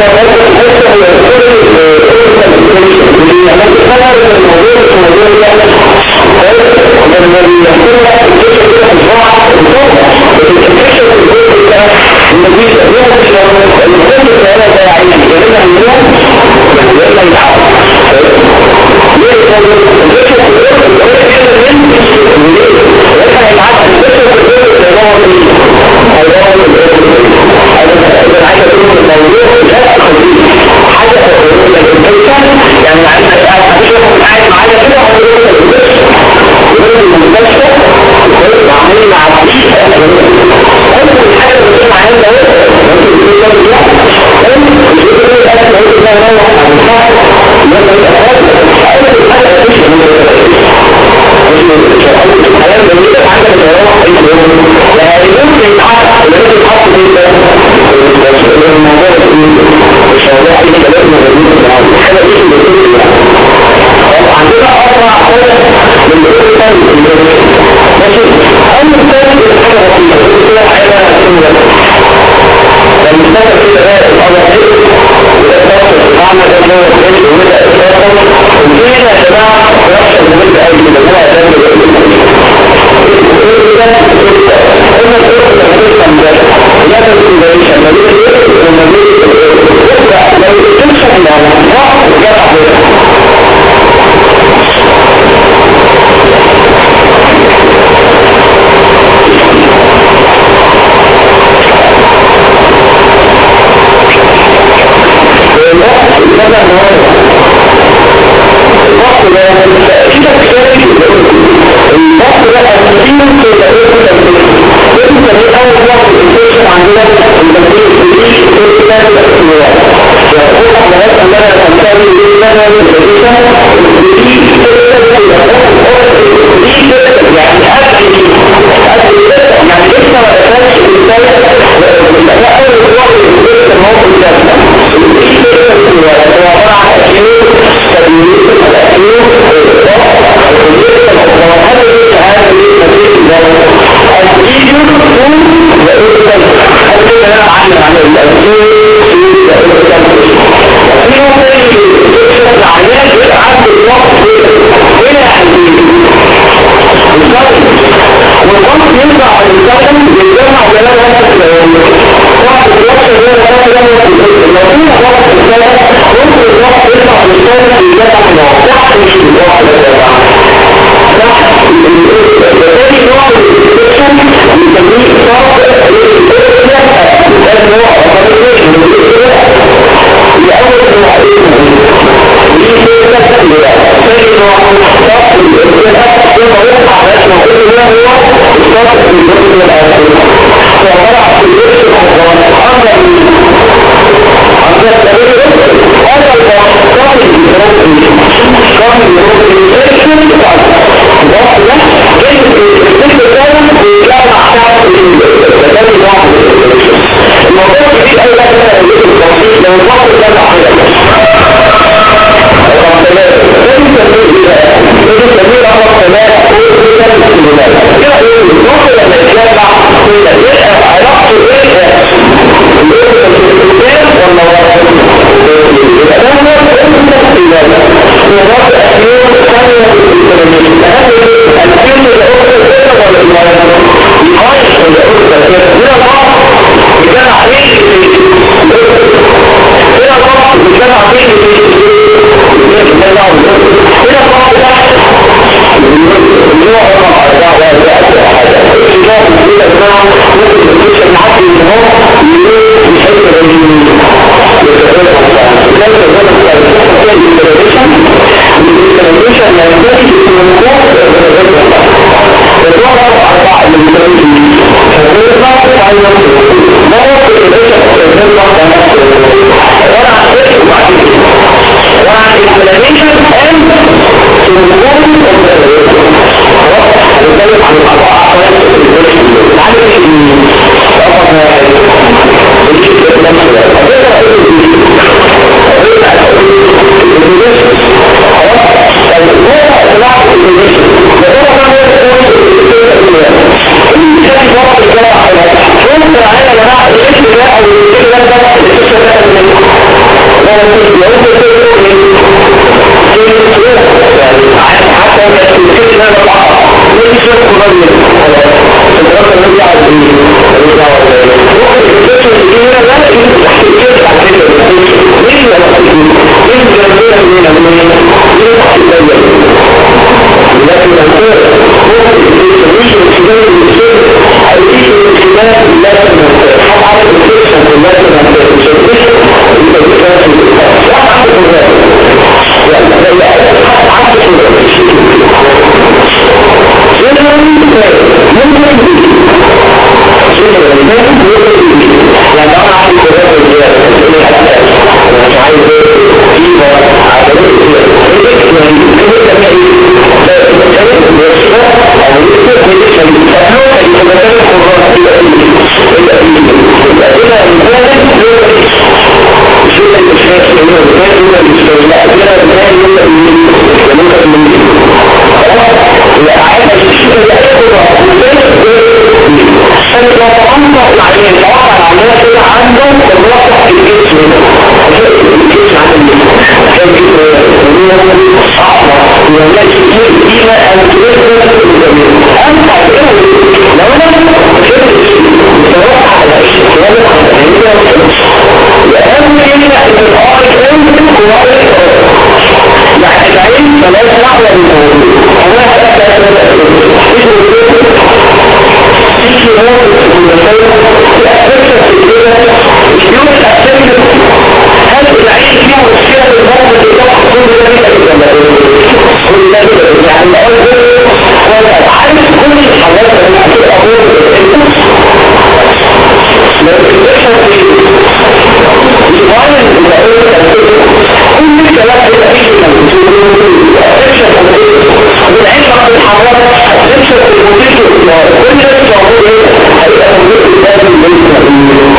olarak hep de olarak ولا نوعه الضغط ده تقريبا كافي الضغط ده أساسيا في أول ضغط الانفكشن عندنا المسؤول الكبير في الثلاثة الأسبوع يقول حضرتك أن أنا أنتبه لأن أنا la Allah'ın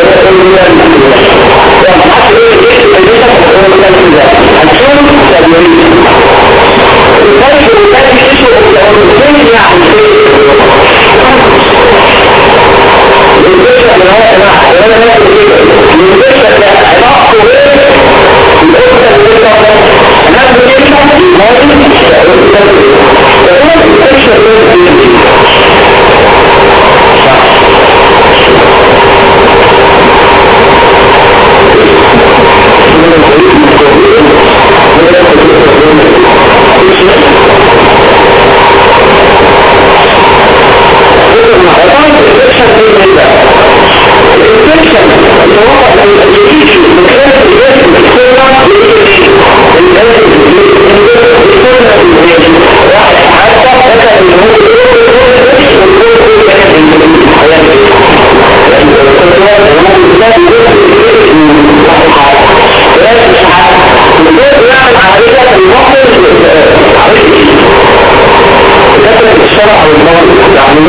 عمليات البيت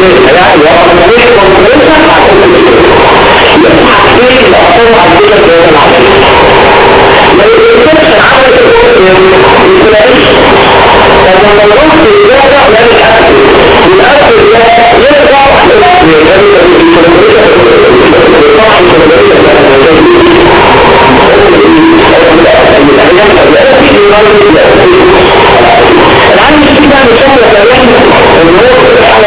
ليه لا الوقت مش كونفرنسا عشان تشتغل يبقى حاجتين الأطفال عندنا جوه العملية لو الانسبشن عملت الكونفرنس متلاقيش طب لما نروح في الزيادة لا الأكل والأكل ده يرجع العالم الشيء ده بشكل طبيعي النور على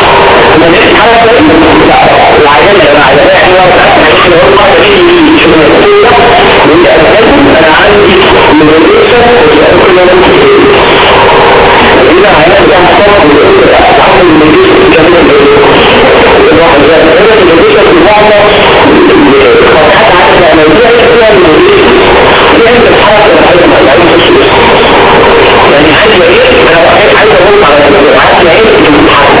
حاجة كويسة وعايزين يا جماعة ده إحنا إحنا هو تقريبا شغل كده وانت أنا عندي من الرئيسة كل ما إذا عيال كان صار عمل مدير كمان الواحد ده هذا المدير في بعض فتحت على الموضوع كده المدير لأن الحركة الحركة العين يعني عايز يعيش أنا عايز أقول على الموضوع عايز يعيش في الحركة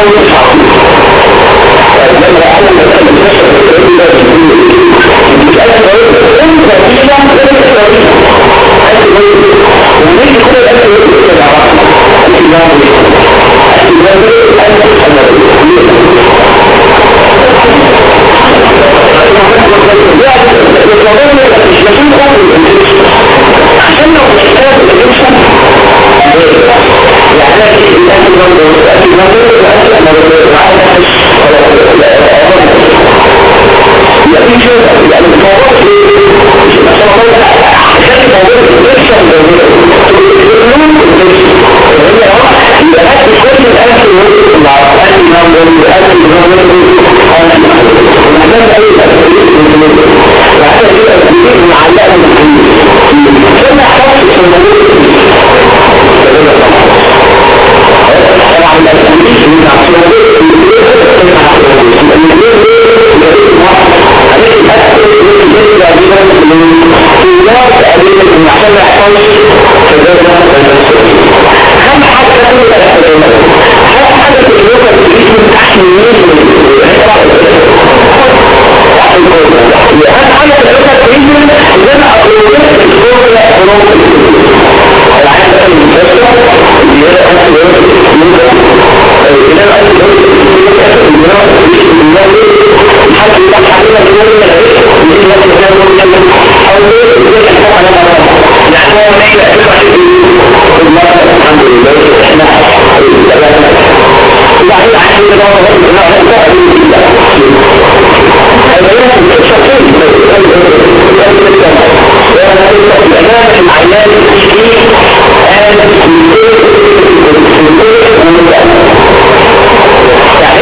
يوم مش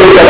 ಸಂಬಂಧಿಸಿದ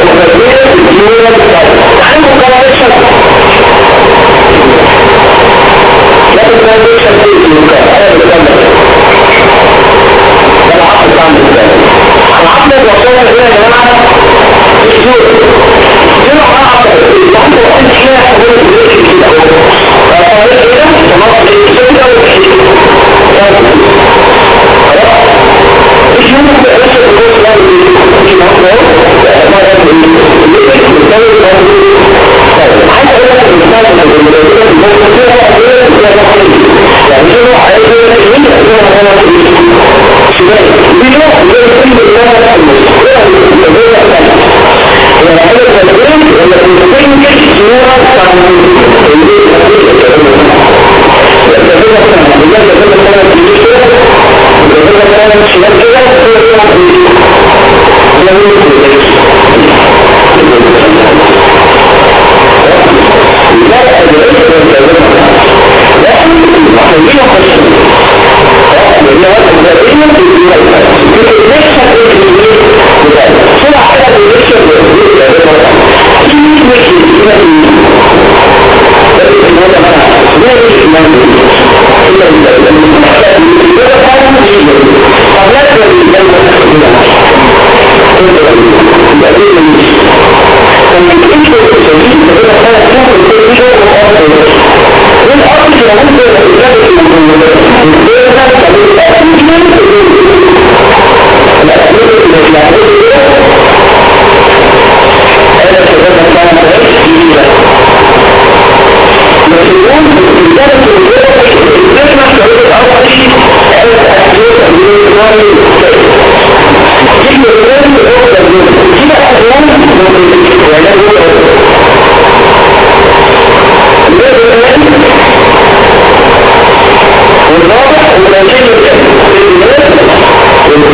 She had given us Ve alt sıranın böyle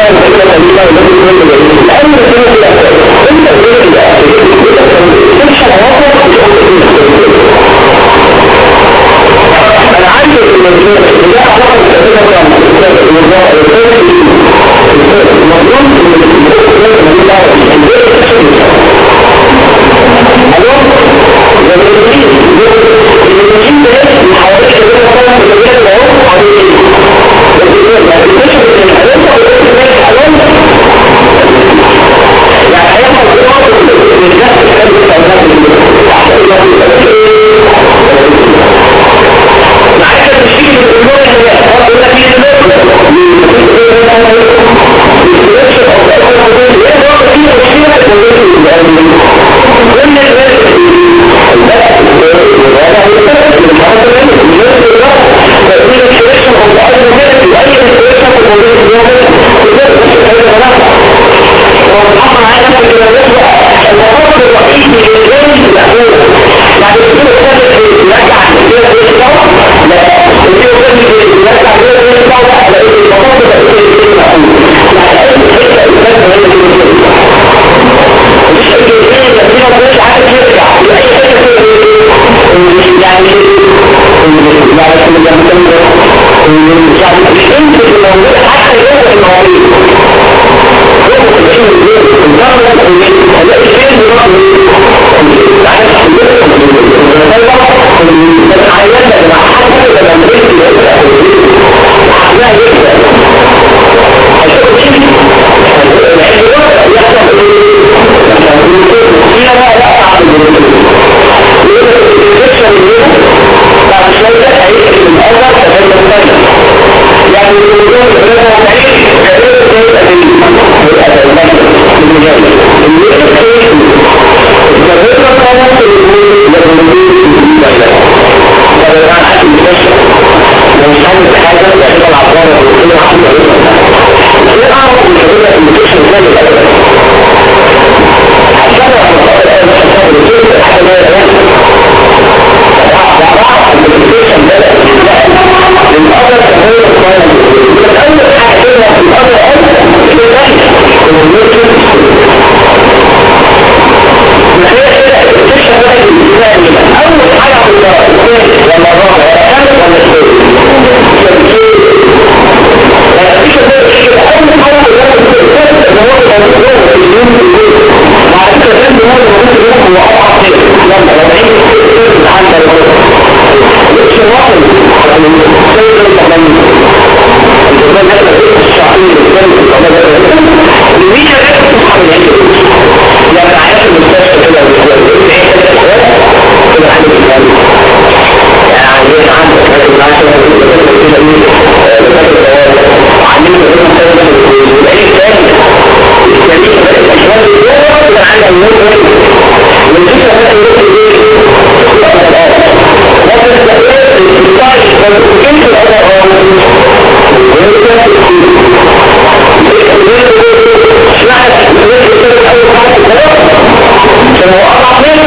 يعني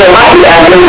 قال لو